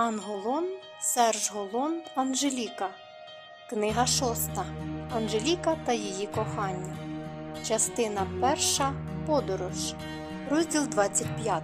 Анголон, Серж Голон, Анжеліка. Книга шоста. Анжеліка та її кохання. Частина перша. Подорож. Розділ 25.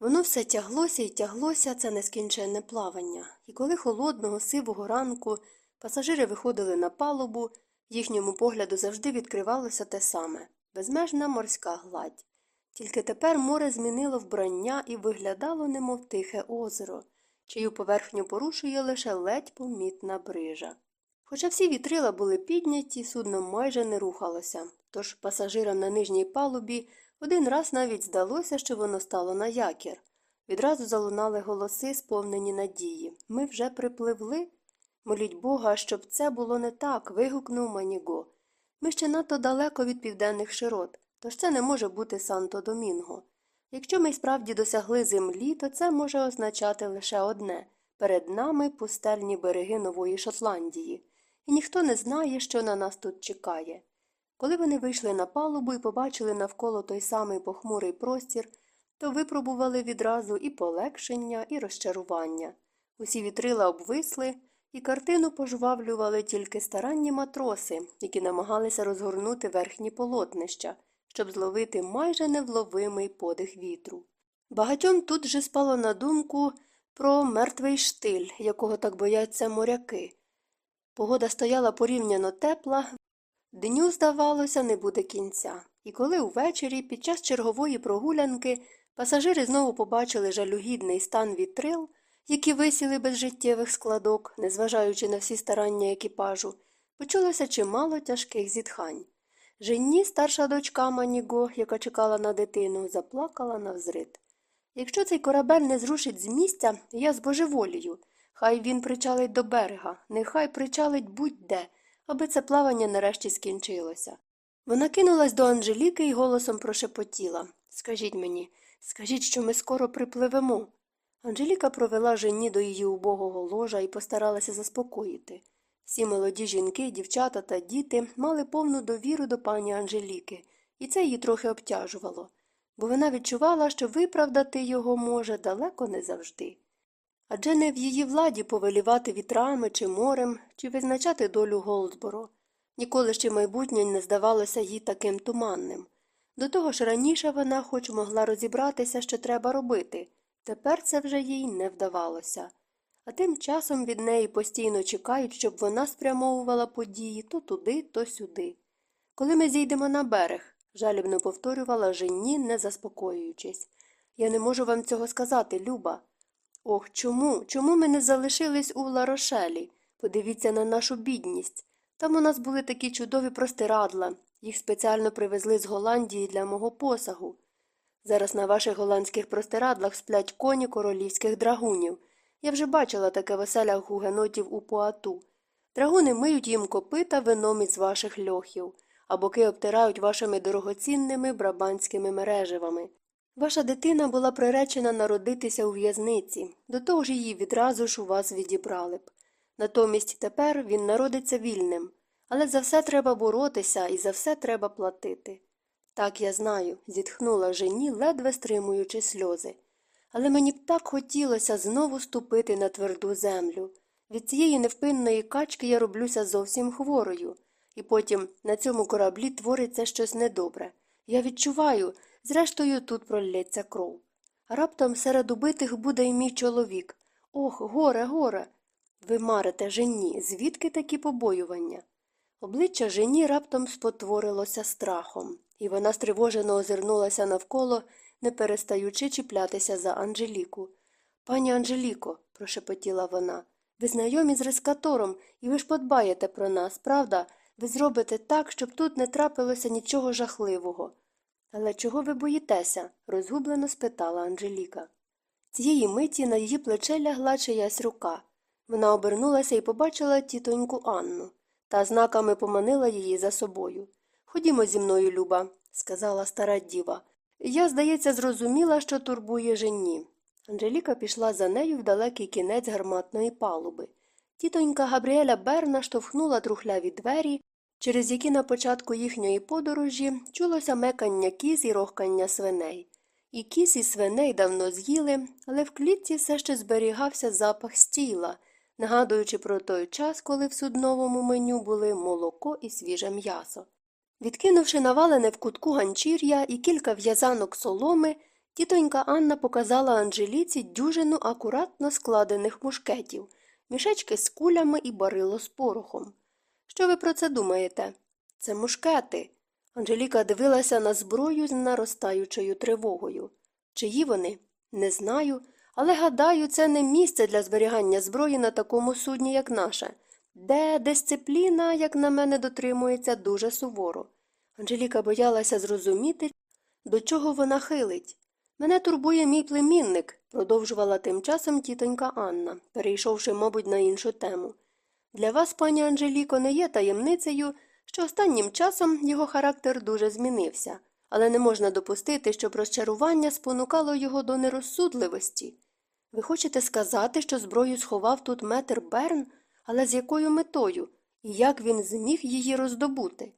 Воно все тяглося і тяглося це нескінченне плавання. І коли холодного, сивого ранку пасажири виходили на палубу, їхньому погляду завжди відкривалося те саме безмежна морська гладь. Тільки тепер море змінило вбрання і виглядало, немов тихе озеро чию поверхню порушує лише ледь помітна брижа. Хоча всі вітрила були підняті, судно майже не рухалося, тож пасажирам на нижній палубі один раз навіть здалося, що воно стало на якір. Відразу залунали голоси, сповнені надії. Ми вже припливли. Моліть Бога, щоб це було не так. вигукнув Маніго. Ми ще надто далеко від південних широт, тож це не може бути Санто Домінго. Якщо ми справді досягли землі, то це може означати лише одне перед нами пустельні береги Нової Шотландії, і ніхто не знає, що на нас тут чекає. Коли вони вийшли на палубу і побачили навколо той самий похмурий простір, то випробували відразу і полегшення, і розчарування. Усі вітрила обвисли, і картину пожвавлювали тільки старанні матроси, які намагалися розгорнути верхні полотнища щоб зловити майже невловимий подих вітру. Багатьом тут же спало на думку про мертвий штиль, якого так бояться моряки. Погода стояла порівняно тепла, дню, здавалося, не буде кінця. І коли увечері, під час чергової прогулянки, пасажири знову побачили жалюгідний стан вітрил, які висіли без життєвих складок, незважаючи на всі старання екіпажу, почулося чимало тяжких зітхань. Женні, старша дочка Маніго, яка чекала на дитину, заплакала навзрид. Якщо цей корабель не зрушить з місця, я збожеволію. Хай він причалить до берега, нехай причалить будь-де, аби це плавання нарешті скінчилося. Вона кинулась до Анжеліки і голосом прошепотіла Скажіть мені, скажіть, що ми скоро припливемо. Анжеліка провела жені до її убогого ложа і постаралася заспокоїти. Всі молоді жінки, дівчата та діти мали повну довіру до пані Анжеліки, і це її трохи обтяжувало, бо вона відчувала, що виправдати його може далеко не завжди. Адже не в її владі повелівати вітрами чи морем, чи визначати долю Голдборо. Ніколи ще майбутнє не здавалося їй таким туманним. До того ж раніше вона хоч могла розібратися, що треба робити, тепер це вже їй не вдавалося а тим часом від неї постійно чекають, щоб вона спрямовувала події то туди, то сюди. Коли ми зійдемо на берег, жалібно повторювала Женні, не заспокоюючись. Я не можу вам цього сказати, Люба. Ох, чому? Чому ми не залишились у Ларошелі? Подивіться на нашу бідність. Там у нас були такі чудові простирадла, їх спеціально привезли з Голландії для мого посагу. Зараз на ваших голландських простирадлах сплять коні королівських драгунів. Я вже бачила таке веселя гугенотів у Пуату. Драгуни миють їм копита вином із ваших льохів, а боки обтирають вашими дорогоцінними брабанськими мереживами. Ваша дитина була приречена народитися у в'язниці, до того ж її відразу ж у вас відібрали б. Натомість тепер він народиться вільним, але за все треба боротися і за все треба платити. Так я знаю, зітхнула жені, ледве стримуючи сльози але мені б так хотілося знову ступити на тверду землю. Від цієї невпинної качки я роблюся зовсім хворою, і потім на цьому кораблі твориться щось недобре. Я відчуваю, зрештою, тут пролється кров. Раптом серед убитих буде й мій чоловік. Ох, горе, горе. Ви марите жені, звідки такі побоювання? Обличчя жені раптом спотворилося страхом, і вона стривожено озирнулася навколо не перестаючи чіплятися за Анжеліку. Пані Анжеліко, прошепотіла вона, ви знайомі з рескатором, і ви ж подбаєте про нас, правда? Ви зробите так, щоб тут не трапилося нічого жахливого. Але чого ви боїтеся? розгублено спитала Анжеліка. Цієї миті на її плече лягла чиясь рука. Вона обернулася і побачила тітоньку Анну та знаками поманила її за собою. Ходімо зі мною, Люба, сказала стара діва. Я, здається, зрозуміла, що турбує жені. Анжеліка пішла за нею в далекий кінець гарматної палуби. Тітонька Габріеля Берна штовхнула трухляві двері, через які на початку їхньої подорожі чулося мекання кіз і рохкання свиней. І кіс і свиней давно з'їли, але в клітці все ще зберігався запах стіла, нагадуючи про той час, коли в судновому меню були молоко і свіже м'ясо. Відкинувши навалене в кутку ганчір'я і кілька в'язанок соломи, тітонька Анна показала Анжеліці дюжину акуратно складених мушкетів, мішечки з кулями і барило з порохом. Що ви про це думаєте? Це мушкети. Анжеліка дивилася на зброю з наростаючою тривогою. Чиї вони? Не знаю, але гадаю, це не місце для зберігання зброї на такому судні, як наше, де дисципліна, як на мене, дотримується дуже суворо. Анжеліка боялася зрозуміти, до чого вона хилить. Мене турбує мій племінник, продовжувала тим часом тітонька Анна, перейшовши, мабуть, на іншу тему. Для вас, пані Анжеліко, не є таємницею, що останнім часом його характер дуже змінився, але не можна допустити, щоб розчарування спонукало його до нерозсудливості. Ви хочете сказати, що зброю сховав тут метр Берн, але з якою метою, і як він зміг її роздобути?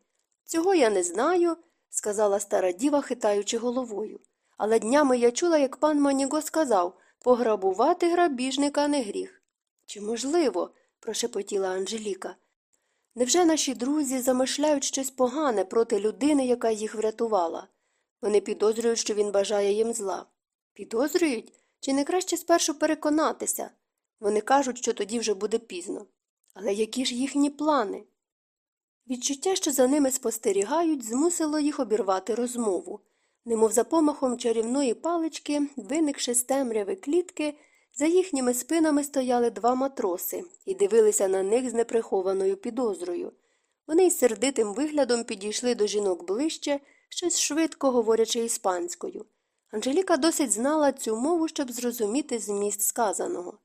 Цього я не знаю, сказала стара діва, хитаючи головою. Але днями я чула, як пан Маніго сказав пограбувати грабіжника не гріх. Чи можливо? прошепотіла Анжеліка. Невже наші друзі замишляють щось погане проти людини, яка їх врятувала? Вони підозрюють, що він бажає їм зла. Підозрюють? Чи не краще спершу переконатися? Вони кажуть, що тоді вже буде пізно. Але які ж їхні плани? Відчуття, що за ними спостерігають, змусило їх обірвати розмову. Немов за помахом чарівної палички, виникши з темряви клітки, за їхніми спинами стояли два матроси і дивилися на них з неприхованою підозрою. Вони із сердитим виглядом підійшли до жінок ближче, щось швидко говорячи іспанською. Анжеліка досить знала цю мову, щоб зрозуміти зміст сказаного.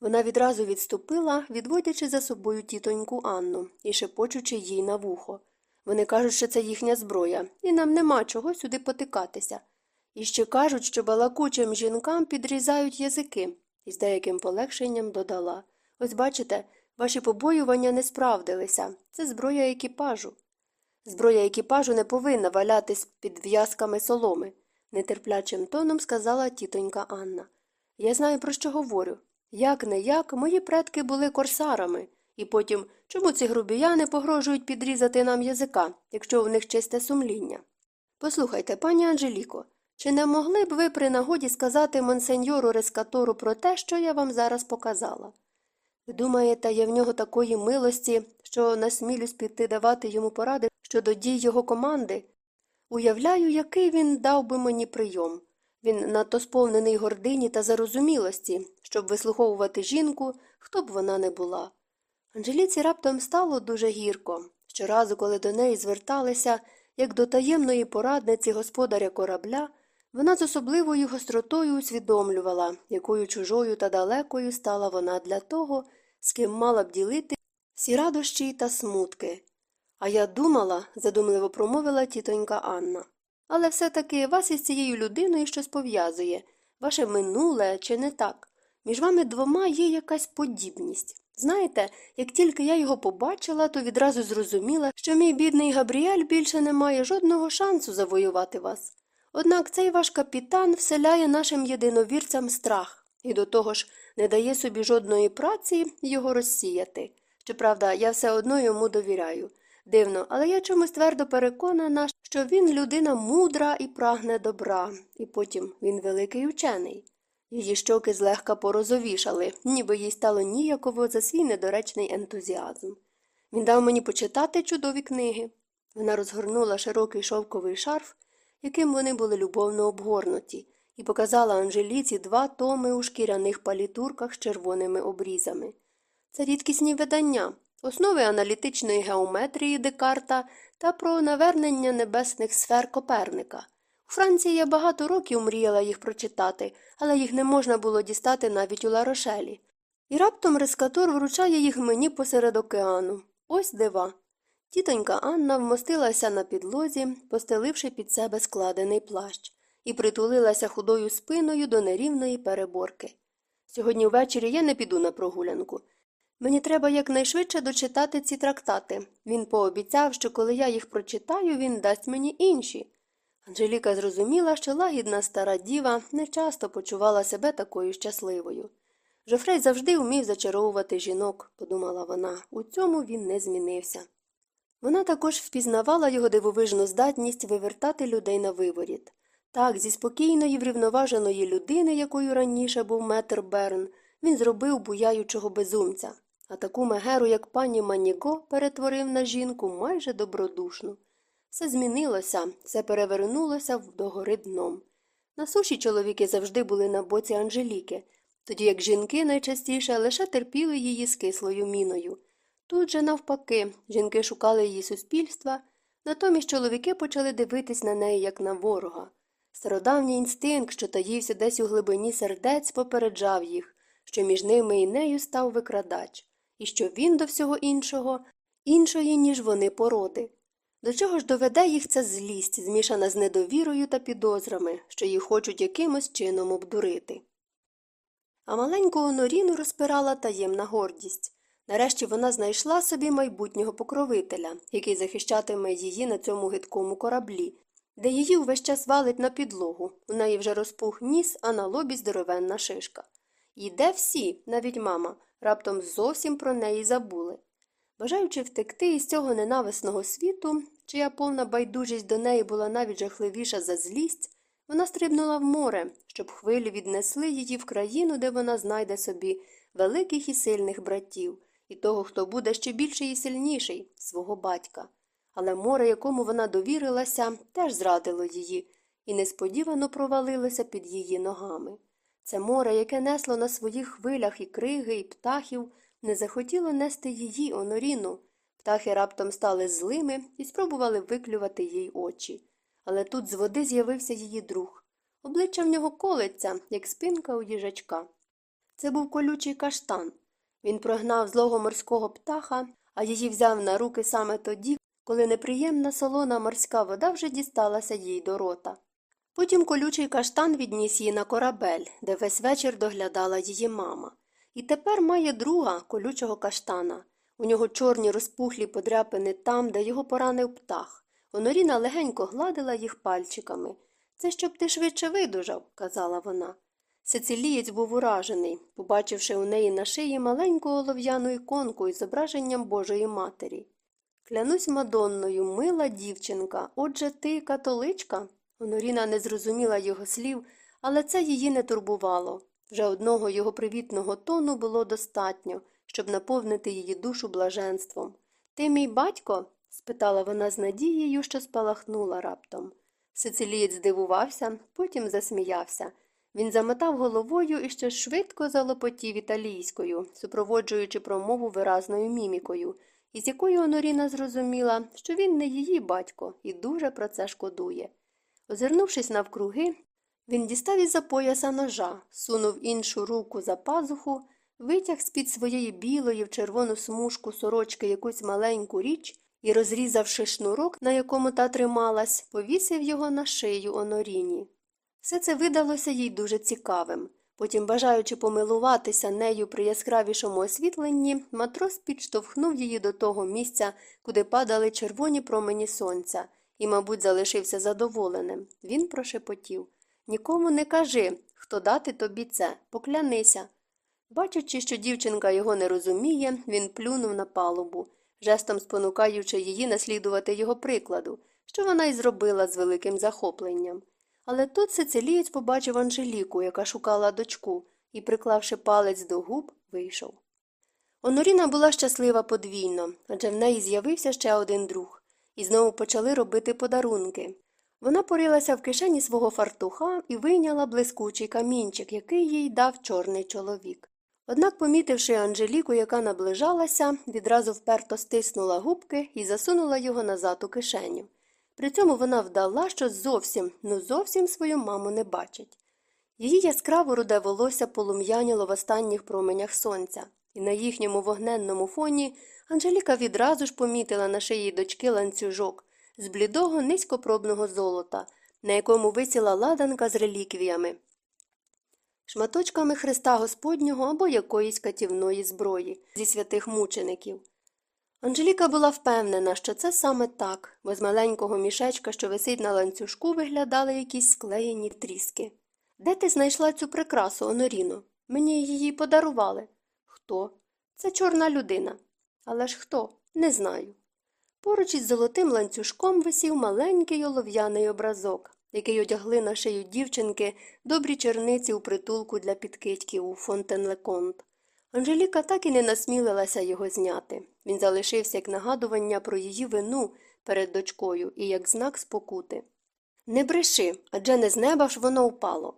Вона відразу відступила, відводячи за собою тітоньку Анну і шепочучи їй на вухо. Вони кажуть, що це їхня зброя, і нам нема чого сюди потикатися. І ще кажуть, що балакучим жінкам підрізають язики, і з деяким полегшенням додала Ось бачите, ваші побоювання не справдилися. Це зброя екіпажу. Зброя екіпажу не повинна валятись під в'язками соломи, нетерплячим тоном сказала тітонька Анна. Я знаю, про що говорю. Як не як, мої предки були корсарами, і потім чому ці грубіяни погрожують підрізати нам язика, якщо в них чисте сумління? Послухайте, пані Анжеліко, чи не могли б ви при нагоді сказати монсеньору Рескатору про те, що я вам зараз показала? Ви думаєте, я в нього такої милості, що насмілюсь піти давати йому поради щодо дій його команди? Уявляю, який він дав би мені прийом. Він надто сповнений гордині та зарозумілості, щоб вислуховувати жінку, хто б вона не була. Анжеліці раптом стало дуже гірко. Щоразу, коли до неї зверталися, як до таємної порадниці господаря корабля, вона з особливою гостротою усвідомлювала, якою чужою та далекою стала вона для того, з ким мала б ділити всі радощі та смутки. А я думала, задумливо промовила тітонька Анна. Але все таки вас із цією людиною щось пов'язує ваше минуле чи не так. Між вами двома є якась подібність. Знаєте, як тільки я його побачила, то відразу зрозуміла, що мій бідний Габріель більше не має жодного шансу завоювати вас. Однак цей ваш капітан вселяє нашим єдиновірцям страх і до того ж не дає собі жодної праці його розсіяти. Щоправда, я все одно йому довіряю. Дивно, але я чомусь твердо переконана, що він людина мудра і прагне добра, і потім він великий учений. Її щоки злегка порозовішали, ніби їй стало ніяково за свій недоречний ентузіазм. Він дав мені почитати чудові книги. Вона розгорнула широкий шовковий шарф, яким вони були любовно обгорнуті, і показала Анжеліці два томи у шкіряних палітурках з червоними обрізами. Це рідкісні видання, основи аналітичної геометрії Декарта та про навернення небесних сфер Коперника. У Франції я багато років мріяла їх прочитати, але їх не можна було дістати навіть у Ларошелі. І раптом рескатор вручає їх мені посеред океану. Ось дива. Тітонька Анна вмостилася на підлозі, постеливши під себе складений плащ, і притулилася худою спиною до нерівної переборки. Сьогодні ввечері я не піду на прогулянку. Мені треба якнайшвидше дочитати ці трактати. Він пообіцяв, що коли я їх прочитаю, він дасть мені інші. Анжеліка зрозуміла, що лагідна стара діва не часто почувала себе такою щасливою. Жофрей завжди вмів зачаровувати жінок, подумала вона, у цьому він не змінився. Вона також впізнавала його дивовижну здатність вивертати людей на виворіт. Так, зі спокійної, врівноваженої людини, якою раніше був метр Берн, він зробив буяючого безумця, а таку мегеру, як пані Маніго, перетворив на жінку майже добродушну. Все змінилося, все перевернулося догори дном. На суші чоловіки завжди були на боці Анжеліки, тоді як жінки найчастіше лише терпіли її з кислою міною. Тут же, навпаки, жінки шукали її суспільства, натомість чоловіки почали дивитись на неї як на ворога. Стародавній інстинкт, що таївся десь у глибині сердець, попереджав їх, що між ними і нею став викрадач, і що він до всього іншого, іншої, ніж вони породи. До чого ж доведе їх ця злість, змішана з недовірою та підозрами, що їх хочуть якимось чином обдурити. А маленьку Оноріну розпирала таємна гордість. Нарешті вона знайшла собі майбутнього покровителя, який захищатиме її на цьому гидкому кораблі, де її увесь час валить на підлогу. У неї вже розпух ніс, а на лобі здоровенна шишка. І де всі, навіть мама, раптом зовсім про неї забули. Бажаючи втекти із цього ненависного світу, чия повна байдужість до неї була навіть жахливіша за злість, вона стрибнула в море, щоб хвилі віднесли її в країну, де вона знайде собі великих і сильних братів, і того, хто буде ще більший і сильніший свого батька. Але море, якому вона довірилася, теж зрадило її і несподівано провалилося під її ногами. Це море, яке несло на своїх хвилях і криги, і птахів, не захотіло нести її оноріну. Птахи раптом стали злими і спробували виклювати їй очі. Але тут з води з'явився її друг. Обличчя в нього колеться, як спинка у їжачка. Це був колючий каштан. Він прогнав злого морського птаха, а її взяв на руки саме тоді, коли неприємна солона морська вода вже дісталася їй до рота. Потім колючий каштан відніс її на корабель, де весь вечір доглядала її мама. І тепер має друга колючого каштана. У нього чорні розпухлі подряпини там, де його поранив птах. Оноріна легенько гладила їх пальчиками. Це щоб ти швидше видужав, казала вона. Сицилієць був уражений, побачивши у неї на шиї маленьку олов'яну іконку із зображенням Божої Матері. Клянусь Мадонною, мила дівчинка, отже ти католичка? Оноріна не зрозуміла його слів, але це її не турбувало. Вже одного його привітного тону було достатньо, щоб наповнити її душу блаженством. Ти мій батько? спитала вона з надією, що спалахнула раптом. Сицилієць здивувався, потім засміявся. Він замотав головою і ще швидко залопотів італійською, супроводжуючи промову виразною мімікою, із якою Оноріна зрозуміла, що він не її батько і дуже про це шкодує. Озирнувшись навкруги, він дістав із за пояса ножа, сунув іншу руку за пазуху, витяг з під своєї білої в червону смужку сорочки якусь маленьку річ і, розрізавши шнурок, на якому та трималась, повісив його на шию Оноріні. Все це видалося їй дуже цікавим. Потім, бажаючи помилуватися нею при яскравішому освітленні, матрос підштовхнув її до того місця, куди падали червоні промені сонця, і, мабуть, залишився задоволеним. Він прошепотів Нікому не кажи, хто дати тобі це, поклянися. Бачачи, що дівчинка його не розуміє, він плюнув на палубу, жестом спонукаючи її наслідувати його прикладу, що вона й зробила з великим захопленням. Але тут сицилієць побачив Анжеліку, яка шукала дочку, і, приклавши палець до губ, вийшов. Оноріна була щаслива подвійно, адже в неї з'явився ще один друг, і знову почали робити подарунки. Вона порилася в кишені свого фартуха і вийняла блискучий камінчик, який їй дав чорний чоловік. Однак, помітивши Анжеліку, яка наближалася, відразу вперто стиснула губки і засунула його назад у кишеню. При цьому вона вдала, що зовсім, ну зовсім свою маму не бачить. Її яскраво руде волосся полум'яніло в останніх променях сонця, і на їхньому вогненному фоні Анжеліка відразу ж помітила на шиї дочки ланцюжок з блідого низькопробного золота, на якому висіла ладанка з реліквіями, шматочками Христа Господнього або якоїсь катівної зброї зі святих мучеників. Анжеліка була впевнена, що це саме так, бо з маленького мішечка, що висить на ланцюжку, виглядали якісь склеєні тріски. Де ти знайшла цю прикрасу, Оноріно? Мені її подарували. Хто? Це чорна людина. Але ж хто? Не знаю. Поруч із золотим ланцюжком висів маленький олов'яний образок, який одягли на шию дівчинки добрі черниці у притулку для підкидьків у Фонтенлеконт. Анжеліка так і не насмілилася його зняти. Він залишився як нагадування про її вину перед дочкою і як знак спокути. Не бреши, адже не з неба ж воно впало.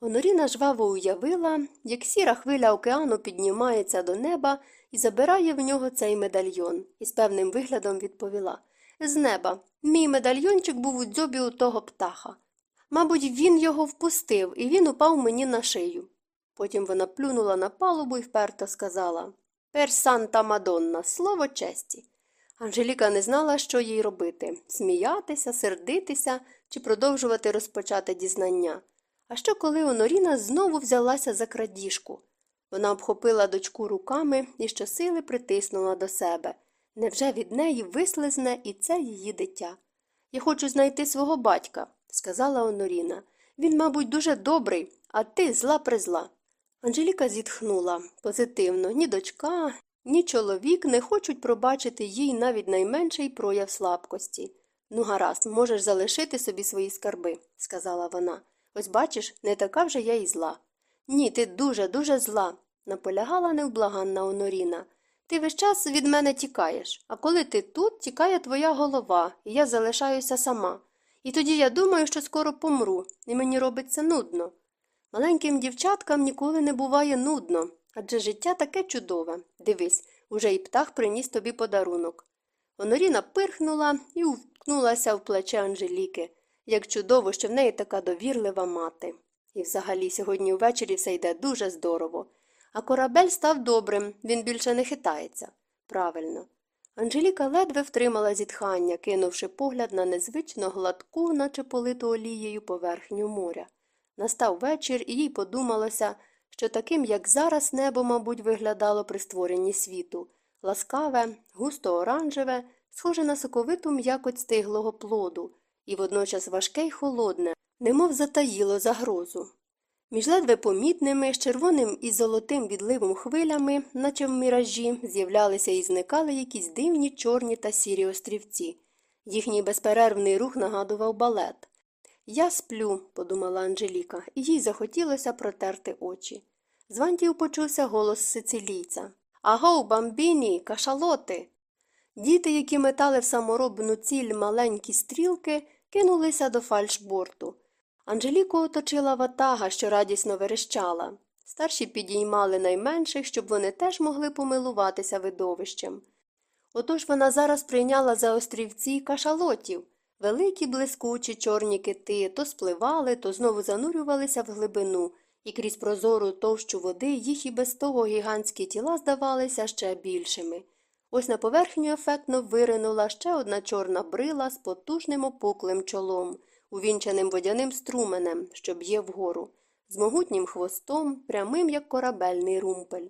Оноріна жваво уявила, як сіра хвиля океану піднімається до неба і забирає в нього цей медальйон, і з певним виглядом відповіла З неба. Мій медальйончик був у дзьобі у того птаха. Мабуть, він його впустив, і він упав мені на шию. Потім вона плюнула на палубу і вперто сказала Пер Санта Мадонна, слово честі. Анжеліка не знала, що їй робити сміятися, сердитися чи продовжувати розпочати дізнання. А що, коли Оноріна знову взялася за крадіжку? Вона обхопила дочку руками і щосили притиснула до себе. Невже від неї вислизне і це її дитя? Я хочу знайти свого батька, сказала Оноріна. Він, мабуть, дуже добрий, а ти зла призла. Анжеліка зітхнула позитивно ні дочка, ні чоловік не хочуть пробачити їй навіть найменший прояв слабкості. Ну, гаразд, можеш залишити собі свої скарби, сказала вона. Ось бачиш, не така вже я і зла. Ні, ти дуже, дуже зла, наполягала невблаганна Оноріна. Ти весь час від мене тікаєш, а коли ти тут, тікає твоя голова, і я залишаюся сама. І тоді я думаю, що скоро помру, і мені робиться нудно. Маленьким дівчаткам ніколи не буває нудно, адже життя таке чудове. Дивись, уже й птах приніс тобі подарунок. Оноріна пирхнула і вткнулася в плече Анжеліки. Як чудово, що в неї така довірлива мати. І взагалі сьогодні ввечері все йде дуже здорово. А корабель став добрим, він більше не хитається. Правильно. Анжеліка ледве втримала зітхання, кинувши погляд на незвично гладку, наче политу олією поверхню моря. Настав вечір, і їй подумалося, що таким, як зараз, небо, мабуть, виглядало при створенні світу ласкаве, густо оранжеве, схоже на соковиту м'якоть стиглого плоду, і водночас важке й холодне, немов затаїло загрозу. Між ледве помітними, з червоним і золотим відливом хвилями, наче в міражі, з'являлися і зникали якісь дивні чорні та сірі острівці. Їхній безперервний рух нагадував балет. Я сплю, подумала Анжеліка, і їй захотілося протерти очі. З вантів почувся голос сицилійця. Агоу, бамбіні, кашалоти. Діти, які метали в саморобну ціль маленькі стрілки, кинулися до фальшборту. Анжеліку оточила ватага, що радісно верещала. Старші підіймали найменших, щоб вони теж могли помилуватися видовищем. Отож вона зараз прийняла за острівці кашалотів. Великі блискучі чорні кити то спливали, то знову занурювалися в глибину, і крізь прозору товщу води їх і без того гігантські тіла здавалися ще більшими. Ось на поверхню ефектно виринула ще одна чорна брила з потужним опуклим чолом, увінчаним водяним струменем, що б'є вгору, з могутнім хвостом, прямим, як корабельний румпель.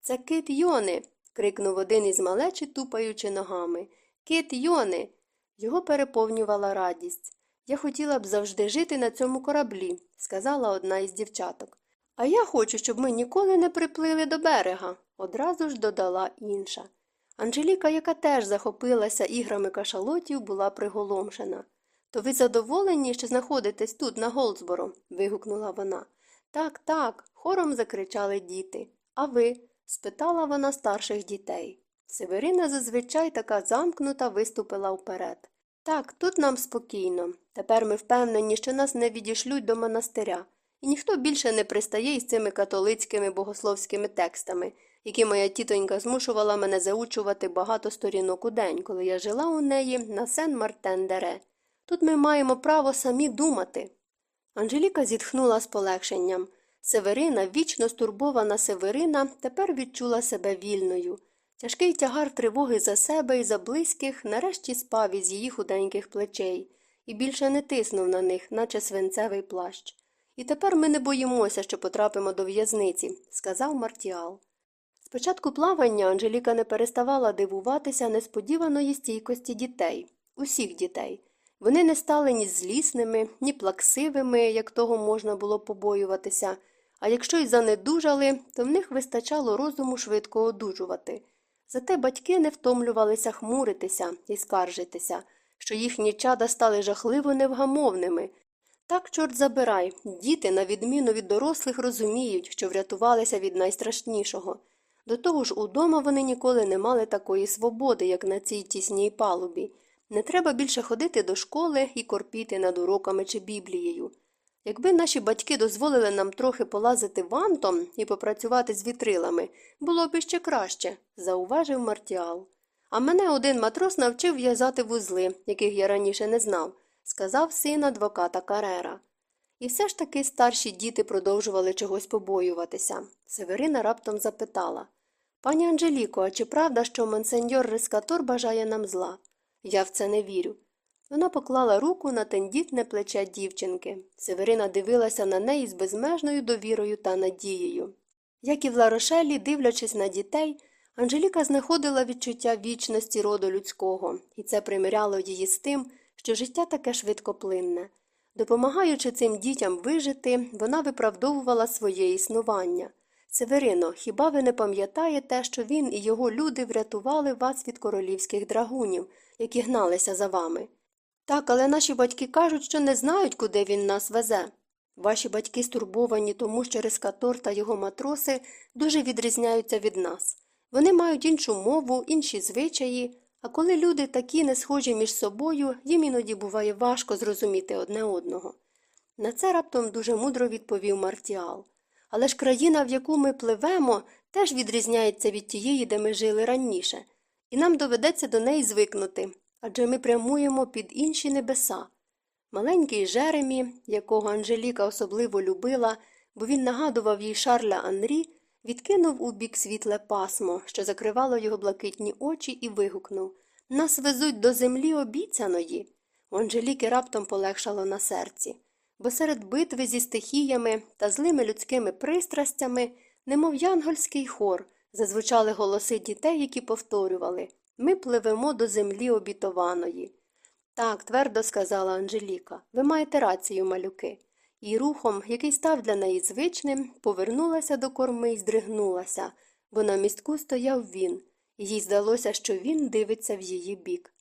Це кит Йони. крикнув один із малечі, тупаючи ногами. Кит Йони. Його переповнювала радість. Я хотіла б завжди жити на цьому кораблі, сказала одна із дівчаток. А я хочу, щоб ми ніколи не приплили до берега, одразу ж додала інша. Анжеліка, яка теж захопилася іграми кашалотів, була приголомшена. То ви задоволені, що знаходитесь тут, на Голдсборо? вигукнула вона. Так, так, хором закричали діти. А ви? спитала вона старших дітей. Северина зазвичай така замкнута виступила вперед. Так, тут нам спокійно. Тепер ми впевнені, що нас не відішлють до монастиря, і ніхто більше не пристає із цими католицькими богословськими текстами, які моя тітонька змушувала мене заучувати багато сторінок у день, коли я жила у неї на сен мартен дере Тут ми маємо право самі думати. Анжеліка зітхнула з полегшенням. Северина, вічно стурбована Северина, тепер відчула себе вільною. Тяжкий тягар тривоги за себе і за близьких нарешті спав із її худеньких плечей і більше не тиснув на них, наче свинцевий плащ. І тепер ми не боїмося, що потрапимо до в'язниці, сказав Мартіал. Спочатку плавання Анжеліка не переставала дивуватися несподіваної стійкості дітей, усіх дітей. Вони не стали ні злісними, ні плаксивими, як того можна було побоюватися, а якщо й занедужали, то в них вистачало розуму швидко одужувати. Зате батьки не втомлювалися хмуритися і скаржитися, що їхні чада стали жахливо невгамовними. Так, чорт забирай, діти, на відміну від дорослих, розуміють, що врятувалися від найстрашнішого. До того ж, удома вони ніколи не мали такої свободи, як на цій тісній палубі. Не треба більше ходити до школи і корпіти над уроками чи біблією. Якби наші батьки дозволили нам трохи полазити вантом і попрацювати з вітрилами, було б іще краще, зауважив Мартіал. А мене один матрос навчив в'язати вузли, яких я раніше не знав, сказав син адвоката Карера. І все ж таки старші діти продовжували чогось побоюватися. Северина раптом запитала Пані Анжеліко, а чи правда, що монсеньор Рескатор бажає нам зла? Я в це не вірю. Вона поклала руку на тендітне плече дівчинки. Северина дивилася на неї з безмежною довірою та надією. Як і в Ларошелі, дивлячись на дітей, Анжеліка знаходила відчуття вічності роду людського, і це примиряло її з тим, що життя таке швидкоплинне. Допомагаючи цим дітям вижити, вона виправдовувала своє існування. Северино, хіба ви не пам'ятаєте, що він і його люди врятували вас від королівських драгунів, які гналися за вами? Так, але наші батьки кажуть, що не знають, куди він нас везе. Ваші батьки стурбовані, тому що Рескатор та його матроси дуже відрізняються від нас. Вони мають іншу мову, інші звичаї, а коли люди такі не схожі між собою, їм іноді буває важко зрозуміти одне одного. На це раптом дуже мудро відповів Мартіал. Але ж країна, в яку ми пливемо, теж відрізняється від тієї, де ми жили раніше, і нам доведеться до неї звикнути, адже ми прямуємо під інші небеса. Маленький Жеремі, якого Анжеліка особливо любила, бо він нагадував їй Шарля Анрі, відкинув у бік світле пасмо, що закривало його блакитні очі, і вигукнув Нас везуть до землі обіцяної. У Анжеліки раптом полегшало на серці, бо серед битви зі стихіями та злими людськими пристрастями, немов янгольський хор, зазвучали голоси дітей, які повторювали Ми пливемо до землі обітованої. Так, твердо сказала Анжеліка, ви маєте рацію, малюки. І рухом, який став для неї звичним, повернулася до корми і здригнулася, бо на містку стояв він, їй здалося, що він дивиться в її бік.